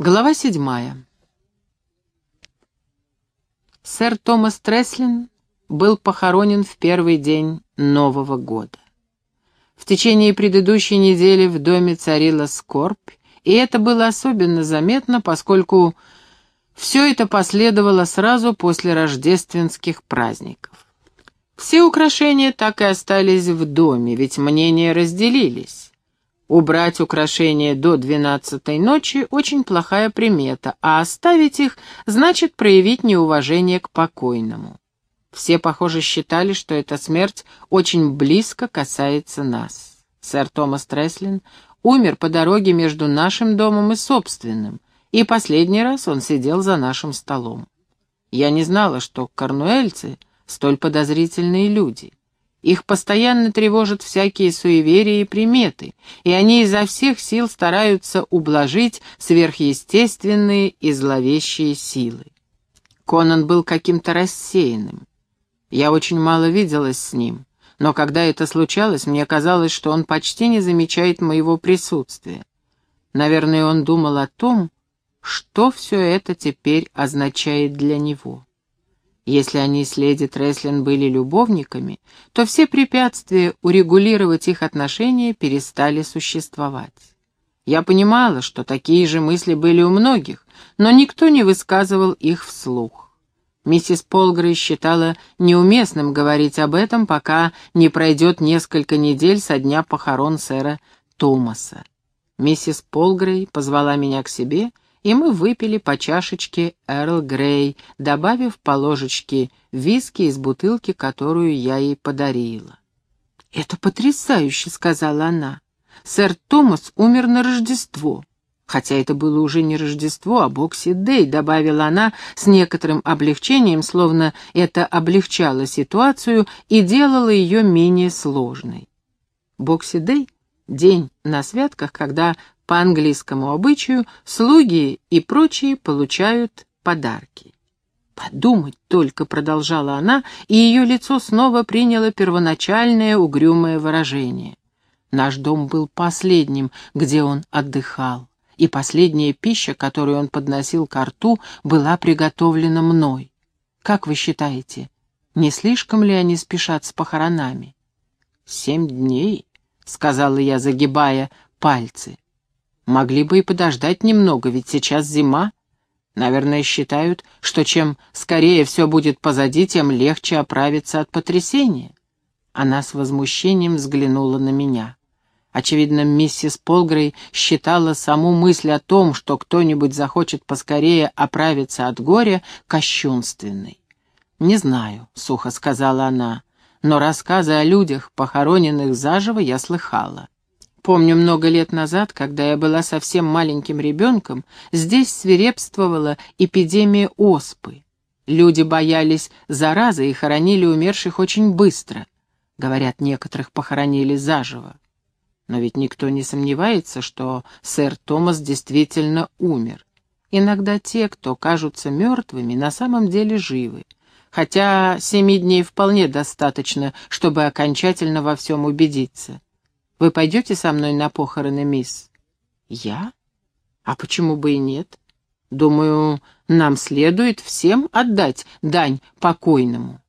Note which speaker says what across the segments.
Speaker 1: Глава седьмая. Сэр Томас Треслин был похоронен в первый день Нового года. В течение предыдущей недели в доме царила скорбь, и это было особенно заметно, поскольку все это последовало сразу после рождественских праздников. Все украшения так и остались в доме, ведь мнения разделились. Убрать украшения до двенадцатой ночи — очень плохая примета, а оставить их значит проявить неуважение к покойному. Все, похоже, считали, что эта смерть очень близко касается нас. Сэр Томас Треслин умер по дороге между нашим домом и собственным, и последний раз он сидел за нашим столом. Я не знала, что корнуэльцы — столь подозрительные люди. Их постоянно тревожат всякие суеверия и приметы, и они изо всех сил стараются ублажить сверхъестественные и зловещие силы. Конан был каким-то рассеянным. Я очень мало виделась с ним, но когда это случалось, мне казалось, что он почти не замечает моего присутствия. Наверное, он думал о том, что все это теперь означает для него. Если они с леди Треслин были любовниками, то все препятствия урегулировать их отношения перестали существовать. Я понимала, что такие же мысли были у многих, но никто не высказывал их вслух. Миссис Полгрей считала неуместным говорить об этом, пока не пройдет несколько недель со дня похорон сэра Томаса. Миссис Полгрей позвала меня к себе — мы выпили по чашечке Эрл Грей, добавив по ложечке виски из бутылки, которую я ей подарила. «Это потрясающе», — сказала она. «Сэр Томас умер на Рождество». Хотя это было уже не Рождество, а Бокси Дэй, добавила она с некоторым облегчением, словно это облегчало ситуацию и делало ее менее сложной. Бокси Дэй — день на святках, когда по английскому обычаю слуги и прочие получают подарки. «Подумать только», — продолжала она, и ее лицо снова приняло первоначальное угрюмое выражение. Наш дом был последним, где он отдыхал, и последняя пища, которую он подносил ко рту, была приготовлена мной. Как вы считаете, не слишком ли они спешат с похоронами? «Семь дней», — сказала я, загибая пальцы. Могли бы и подождать немного, ведь сейчас зима. Наверное, считают, что чем скорее все будет позади, тем легче оправиться от потрясения. Она с возмущением взглянула на меня. Очевидно, миссис Полгрей считала саму мысль о том, что кто-нибудь захочет поскорее оправиться от горя, кощунственной. «Не знаю», — сухо сказала она, — «но рассказы о людях, похороненных заживо, я слыхала. Помню, много лет назад, когда я была совсем маленьким ребенком, здесь свирепствовала эпидемия оспы. Люди боялись заразы и хоронили умерших очень быстро. Говорят, некоторых похоронили заживо. Но ведь никто не сомневается, что сэр Томас действительно умер. Иногда те, кто кажутся мертвыми, на самом деле живы. Хотя семи дней вполне достаточно, чтобы окончательно во всем убедиться. Вы пойдете со мной на похороны, мисс?» «Я? А почему бы и нет? Думаю, нам следует всем отдать дань покойному.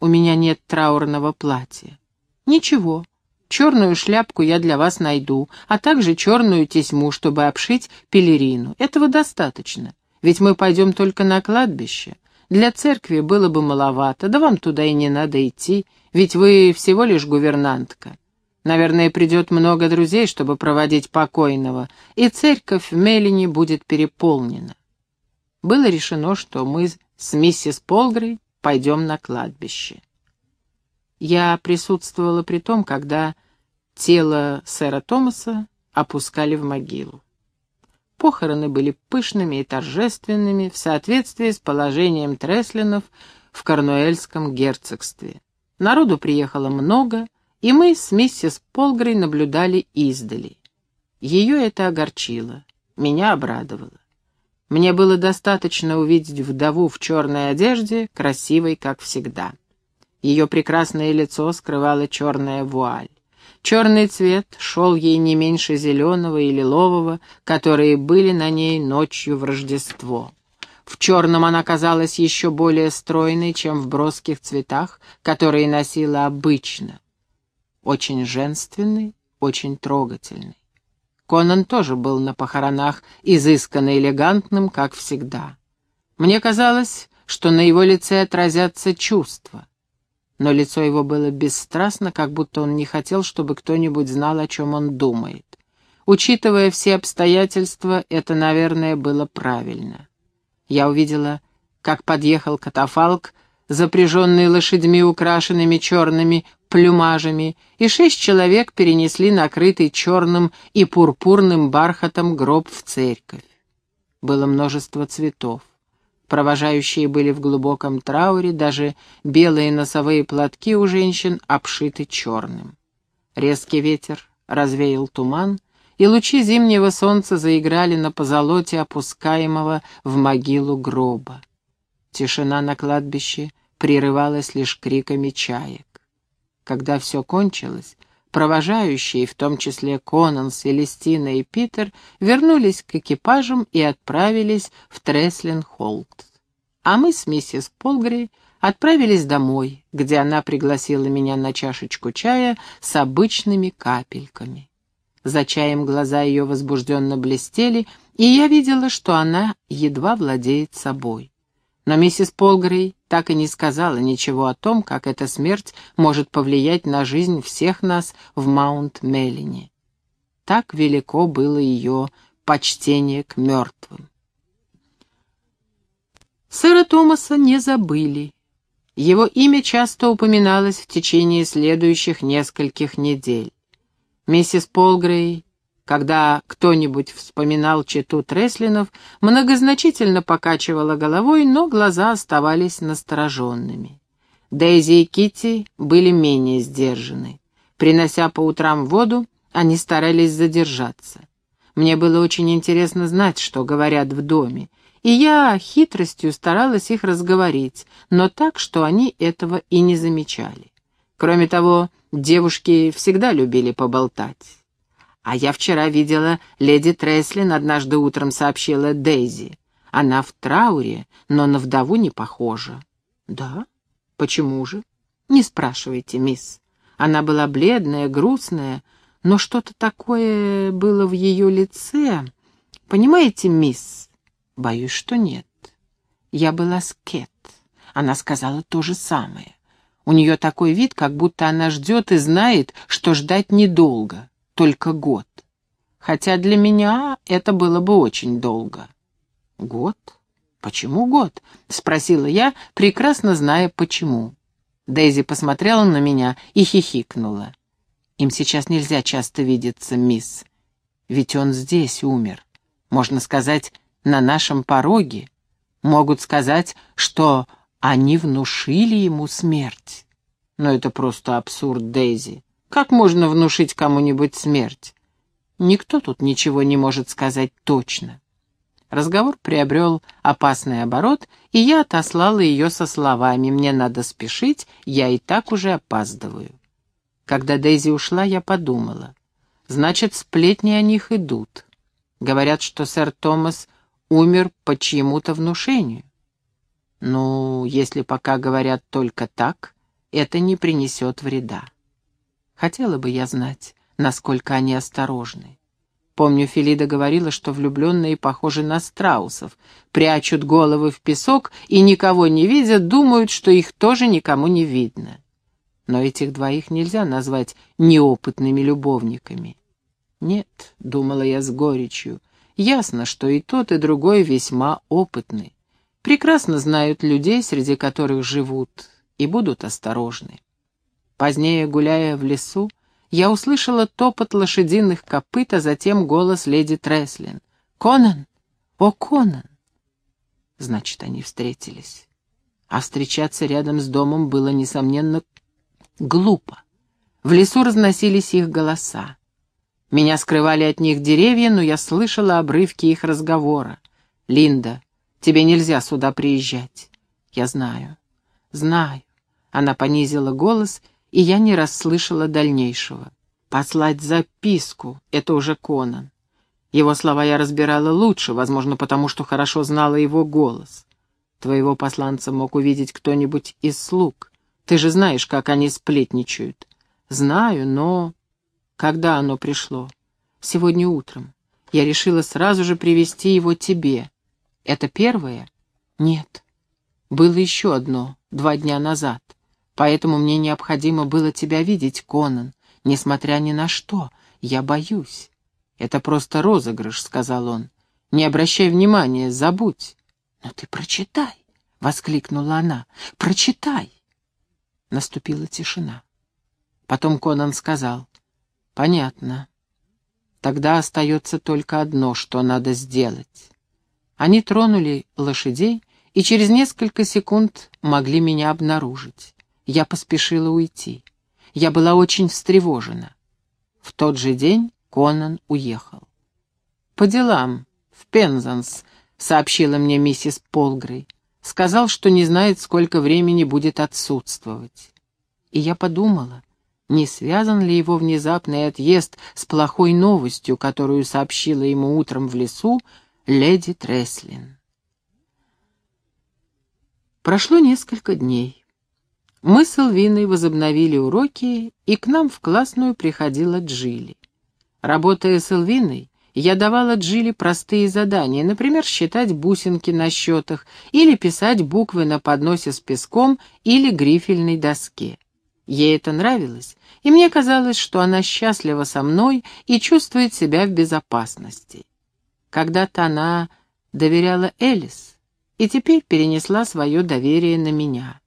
Speaker 1: У меня нет траурного платья. Ничего, черную шляпку я для вас найду, а также черную тесьму, чтобы обшить пелерину. Этого достаточно, ведь мы пойдем только на кладбище. Для церкви было бы маловато, да вам туда и не надо идти, ведь вы всего лишь гувернантка. Наверное, придет много друзей, чтобы проводить покойного, и церковь в Мелине будет переполнена. Было решено, что мы с миссис Полгрей пойдем на кладбище. Я присутствовала при том, когда тело сэра Томаса опускали в могилу. Похороны были пышными и торжественными в соответствии с положением Треслинов в Корнуэльском герцогстве. Народу приехало много — и мы с миссис Полгрей наблюдали издали. Ее это огорчило, меня обрадовало. Мне было достаточно увидеть вдову в черной одежде, красивой, как всегда. Ее прекрасное лицо скрывала черная вуаль. Черный цвет шел ей не меньше зеленого и лилового, которые были на ней ночью в Рождество. В черном она казалась еще более стройной, чем в броских цветах, которые носила обычно. Очень женственной, очень трогательной. Конан тоже был на похоронах изысканно элегантным, как всегда. Мне казалось, что на его лице отразятся чувства. Но лицо его было бесстрастно, как будто он не хотел, чтобы кто-нибудь знал, о чем он думает. Учитывая все обстоятельства, это, наверное, было правильно. Я увидела, как подъехал катафалк, запряженный лошадьми, украшенными черными плюмажами, и шесть человек перенесли накрытый черным и пурпурным бархатом гроб в церковь. Было множество цветов. Провожающие были в глубоком трауре, даже белые носовые платки у женщин обшиты черным. Резкий ветер развеял туман, и лучи зимнего солнца заиграли на позолоте опускаемого в могилу гроба. Тишина на кладбище прерывалась лишь криками чаек. Когда все кончилось, провожающие, в том числе Конан, Селестина и Питер, вернулись к экипажам и отправились в Треслин-Холт. А мы с миссис Полгри отправились домой, где она пригласила меня на чашечку чая с обычными капельками. За чаем глаза ее возбужденно блестели, и я видела, что она едва владеет собой. Но миссис Полгрей так и не сказала ничего о том, как эта смерть может повлиять на жизнь всех нас в Маунт-Меллине. Так велико было ее почтение к мертвым. Сэра Томаса не забыли. Его имя часто упоминалось в течение следующих нескольких недель. Миссис Полгрей когда кто-нибудь вспоминал читу Треслинов, многозначительно покачивала головой, но глаза оставались настороженными. Дейзи и Китти были менее сдержаны. Принося по утрам воду, они старались задержаться. Мне было очень интересно знать, что говорят в доме, и я хитростью старалась их разговорить, но так, что они этого и не замечали. Кроме того, девушки всегда любили поболтать. «А я вчера видела леди Треслин, однажды утром сообщила Дейзи. Она в трауре, но на вдову не похожа». «Да? Почему же?» «Не спрашивайте, мисс. Она была бледная, грустная, но что-то такое было в ее лице. Понимаете, мисс?» «Боюсь, что нет. Я была с Кэт. Она сказала то же самое. У нее такой вид, как будто она ждет и знает, что ждать недолго только год. Хотя для меня это было бы очень долго. Год? Почему год? Спросила я, прекрасно зная, почему. Дейзи посмотрела на меня и хихикнула. Им сейчас нельзя часто видеться, мисс. Ведь он здесь умер. Можно сказать, на нашем пороге. Могут сказать, что они внушили ему смерть. Но это просто абсурд, Дейзи. Как можно внушить кому-нибудь смерть? Никто тут ничего не может сказать точно. Разговор приобрел опасный оборот, и я отослала ее со словами «Мне надо спешить, я и так уже опаздываю». Когда Дейзи ушла, я подумала. Значит, сплетни о них идут. Говорят, что сэр Томас умер по чьему-то внушению. Ну, если пока говорят только так, это не принесет вреда. Хотела бы я знать, насколько они осторожны. Помню, Филида говорила, что влюбленные похожи на страусов, прячут головы в песок и, никого не видя, думают, что их тоже никому не видно. Но этих двоих нельзя назвать неопытными любовниками. Нет, — думала я с горечью, — ясно, что и тот, и другой весьма опытны. Прекрасно знают людей, среди которых живут, и будут осторожны. Позднее, гуляя в лесу, я услышала топот лошадиных копыт, а затем голос леди Треслин. «Конан! О, Конан!» Значит, они встретились. А встречаться рядом с домом было, несомненно, глупо. В лесу разносились их голоса. Меня скрывали от них деревья, но я слышала обрывки их разговора. «Линда, тебе нельзя сюда приезжать». «Я знаю, знаю». Она понизила голос и я не расслышала дальнейшего. Послать записку — это уже Конан. Его слова я разбирала лучше, возможно, потому что хорошо знала его голос. Твоего посланца мог увидеть кто-нибудь из слуг. Ты же знаешь, как они сплетничают. Знаю, но... Когда оно пришло? Сегодня утром. Я решила сразу же привести его тебе. Это первое? Нет. Было еще одно, два дня назад. Поэтому мне необходимо было тебя видеть, Конан, несмотря ни на что. Я боюсь. Это просто розыгрыш, — сказал он. Не обращай внимания, забудь. Но ты прочитай, — воскликнула она. Прочитай. Наступила тишина. Потом Конан сказал. Понятно. Тогда остается только одно, что надо сделать. Они тронули лошадей и через несколько секунд могли меня обнаружить. Я поспешила уйти. Я была очень встревожена. В тот же день Конан уехал. «По делам, в Пензанс», — сообщила мне миссис Полгрей. Сказал, что не знает, сколько времени будет отсутствовать. И я подумала, не связан ли его внезапный отъезд с плохой новостью, которую сообщила ему утром в лесу леди Треслин. Прошло несколько дней. Мы с Элвиной возобновили уроки, и к нам в классную приходила Джилли. Работая с Элвиной, я давала Джилли простые задания, например, считать бусинки на счетах или писать буквы на подносе с песком или грифельной доске. Ей это нравилось, и мне казалось, что она счастлива со мной и чувствует себя в безопасности. Когда-то она доверяла Элис и теперь перенесла свое доверие на меня.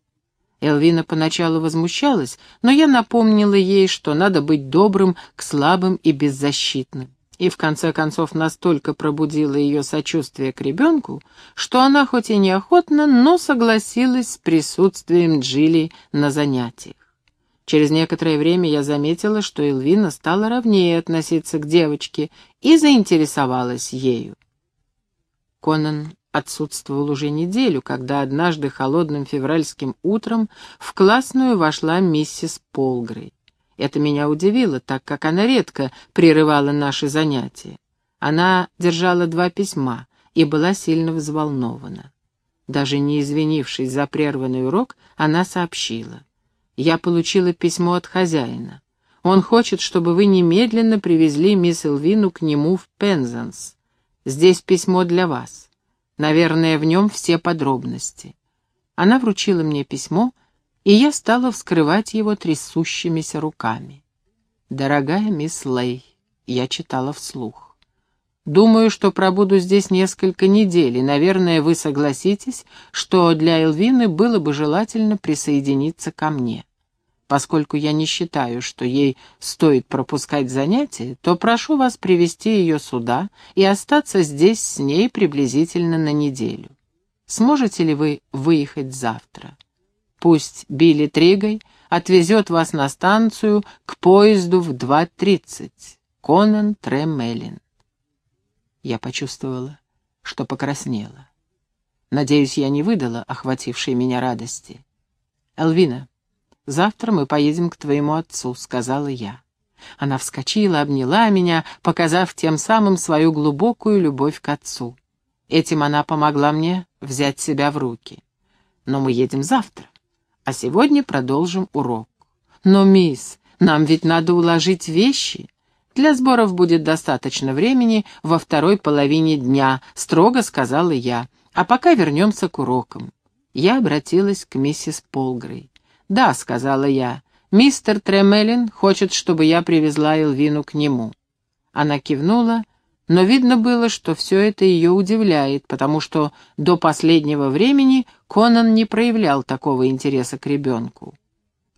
Speaker 1: Элвина поначалу возмущалась, но я напомнила ей, что надо быть добрым к слабым и беззащитным. И в конце концов настолько пробудила ее сочувствие к ребенку, что она хоть и неохотно, но согласилась с присутствием Джилли на занятиях. Через некоторое время я заметила, что Элвина стала ровнее относиться к девочке и заинтересовалась ею. Конан отсутствовал уже неделю, когда однажды холодным февральским утром в классную вошла миссис Полгрей. Это меня удивило, так как она редко прерывала наши занятия. Она держала два письма и была сильно взволнована. Даже не извинившись за прерванный урок, она сообщила — я получила письмо от хозяина. Он хочет, чтобы вы немедленно привезли мисс Элвину к нему в Пензанс. Здесь письмо для вас. Наверное, в нем все подробности. Она вручила мне письмо, и я стала вскрывать его трясущимися руками. «Дорогая мисс Лей», — я читала вслух. Думаю, что пробуду здесь несколько недель, и, наверное, вы согласитесь, что для Элвины было бы желательно присоединиться ко мне. Поскольку я не считаю, что ей стоит пропускать занятия, то прошу вас привести ее сюда и остаться здесь с ней приблизительно на неделю. Сможете ли вы выехать завтра? Пусть Билли Тригой отвезет вас на станцию к поезду в 2.30. Конан Тремелин. Я почувствовала, что покраснела. Надеюсь, я не выдала охватившей меня радости. «Элвина, завтра мы поедем к твоему отцу», — сказала я. Она вскочила, обняла меня, показав тем самым свою глубокую любовь к отцу. Этим она помогла мне взять себя в руки. Но мы едем завтра, а сегодня продолжим урок. Но, мисс, нам ведь надо уложить вещи. Для сборов будет достаточно времени во второй половине дня, строго сказала я. А пока вернемся к урокам. Я обратилась к миссис Полгрей. «Да», — сказала я, — «мистер Тремелин хочет, чтобы я привезла Элвину к нему». Она кивнула, но видно было, что все это ее удивляет, потому что до последнего времени Конан не проявлял такого интереса к ребенку.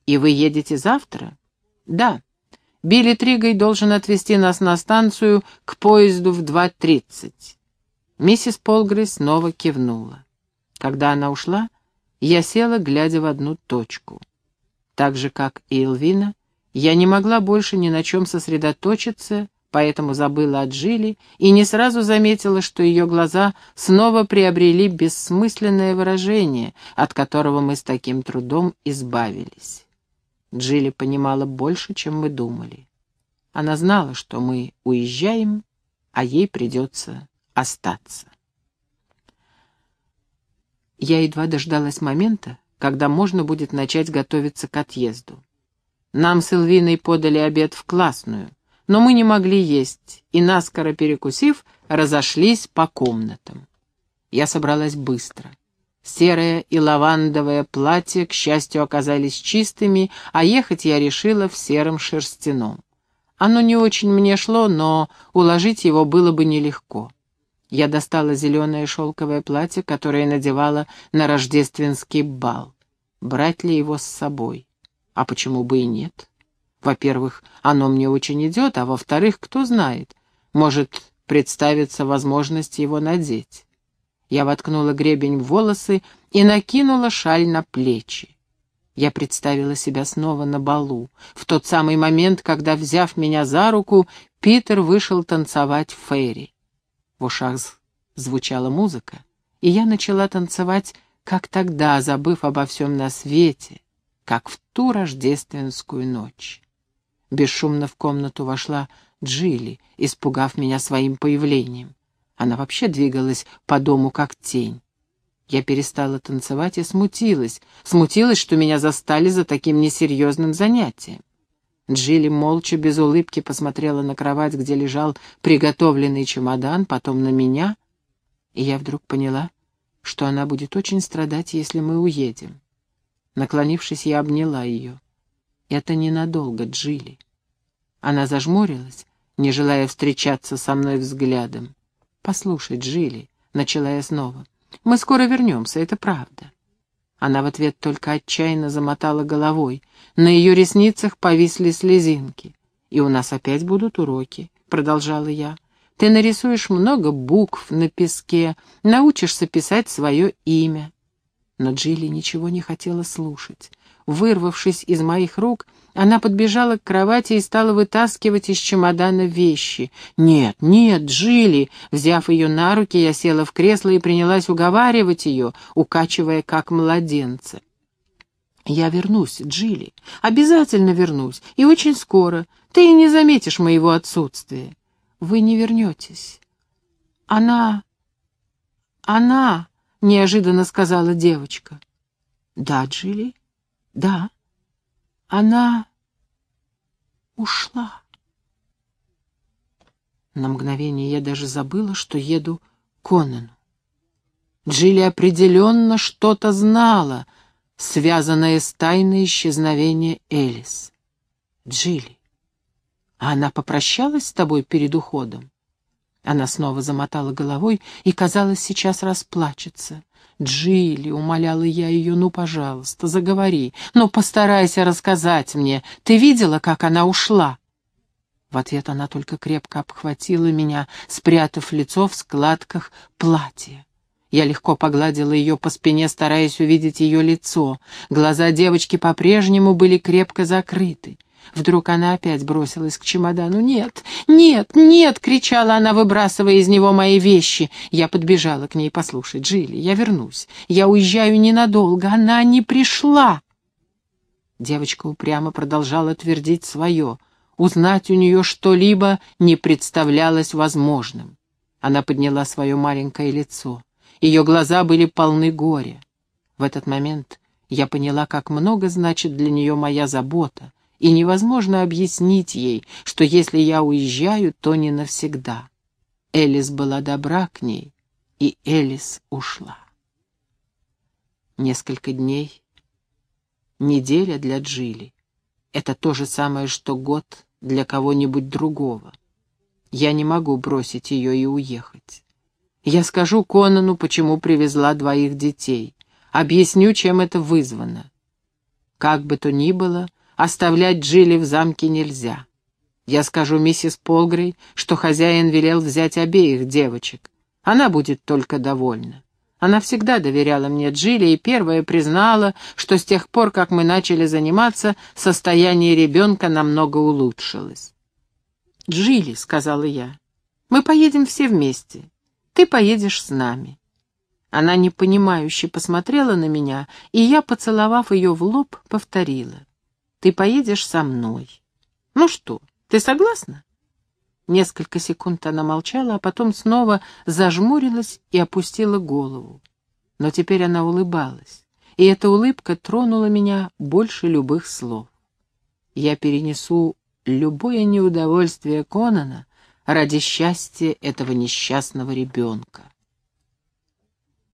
Speaker 1: «И вы едете завтра?» «Да», Билли Тригой должен отвезти нас на станцию к поезду в 2.30. Миссис Полгрей снова кивнула. Когда она ушла, я села, глядя в одну точку. Так же, как и Элвина, я не могла больше ни на чем сосредоточиться, поэтому забыла о Джилли и не сразу заметила, что ее глаза снова приобрели бессмысленное выражение, от которого мы с таким трудом избавились. Джилли понимала больше, чем мы думали. Она знала, что мы уезжаем, а ей придется остаться. Я едва дождалась момента, когда можно будет начать готовиться к отъезду. Нам с Элвиной подали обед в классную, но мы не могли есть, и, наскоро перекусив, разошлись по комнатам. Я собралась быстро. Серое и лавандовое платье, к счастью, оказались чистыми, а ехать я решила в сером шерстяном. Оно не очень мне шло, но уложить его было бы нелегко. Я достала зеленое шелковое платье, которое надевала на рождественский бал. Брать ли его с собой? А почему бы и нет? Во-первых, оно мне очень идет, а во-вторых, кто знает, может представиться возможность его надеть. Я воткнула гребень в волосы и накинула шаль на плечи. Я представила себя снова на балу, в тот самый момент, когда, взяв меня за руку, Питер вышел танцевать в фейри. В ушах звучала музыка, и я начала танцевать, как тогда, забыв обо всем на свете, как в ту рождественскую ночь. Бесшумно в комнату вошла Джилли, испугав меня своим появлением. Она вообще двигалась по дому как тень. Я перестала танцевать и смутилась. Смутилась, что меня застали за таким несерьезным занятием. Джилли молча, без улыбки посмотрела на кровать, где лежал приготовленный чемодан, потом на меня, и я вдруг поняла, что она будет очень страдать, если мы уедем. Наклонившись, я обняла ее. «Это ненадолго, Джилли». Она зажмурилась, не желая встречаться со мной взглядом. «Послушай, Джилли», — начала я снова, — «мы скоро вернемся, это правда». Она в ответ только отчаянно замотала головой. На ее ресницах повисли слезинки. «И у нас опять будут уроки», — продолжала я. «Ты нарисуешь много букв на песке, научишься писать свое имя». Но Джилли ничего не хотела слушать. Вырвавшись из моих рук, она подбежала к кровати и стала вытаскивать из чемодана вещи. «Нет, нет, Джилли!» Взяв ее на руки, я села в кресло и принялась уговаривать ее, укачивая как младенца. «Я вернусь, Джилли. Обязательно вернусь. И очень скоро. Ты и не заметишь моего отсутствия. Вы не вернетесь. Она... Она...» — неожиданно сказала девочка. «Да, Джилли?» Да, она ушла. На мгновение я даже забыла, что еду к Конану. Джилли определенно что-то знала, связанное с тайной исчезновения Элис. Джилли, а она попрощалась с тобой перед уходом? Она снова замотала головой и, казалось, сейчас расплачется. «Джилли», — умоляла я ее, — «ну, пожалуйста, заговори, ну, постарайся рассказать мне. Ты видела, как она ушла?» В ответ она только крепко обхватила меня, спрятав лицо в складках платья. Я легко погладила ее по спине, стараясь увидеть ее лицо. Глаза девочки по-прежнему были крепко закрыты. Вдруг она опять бросилась к чемодану. «Нет, нет, нет!» — кричала она, выбрасывая из него мои вещи. Я подбежала к ней. «Послушай, Джилли, я вернусь. Я уезжаю ненадолго. Она не пришла!» Девочка упрямо продолжала твердить свое. Узнать у нее что-либо не представлялось возможным. Она подняла свое маленькое лицо. Ее глаза были полны горя. В этот момент я поняла, как много значит для нее моя забота, и невозможно объяснить ей, что если я уезжаю, то не навсегда. Элис была добра к ней, и Элис ушла. Несколько дней, неделя для Джили. Это то же самое, что год для кого-нибудь другого. Я не могу бросить ее и уехать. Я скажу Конану, почему привезла двоих детей. Объясню, чем это вызвано. Как бы то ни было, Оставлять Джилли в замке нельзя. Я скажу миссис Полгрей, что хозяин велел взять обеих девочек. Она будет только довольна. Она всегда доверяла мне Джилли и первая признала, что с тех пор, как мы начали заниматься, состояние ребенка намного улучшилось. «Джилли», — сказала я, — «мы поедем все вместе. Ты поедешь с нами». Она непонимающе посмотрела на меня, и я, поцеловав ее в лоб, повторила. Ты поедешь со мной. Ну что, Ты согласна?» Несколько секунд она молчала, а потом снова зажмурилась и опустила голову. Но теперь она улыбалась, и эта улыбка тронула меня больше любых слов. Я перенесу любое неудовольствие Конана ради счастья этого несчастного ребенка.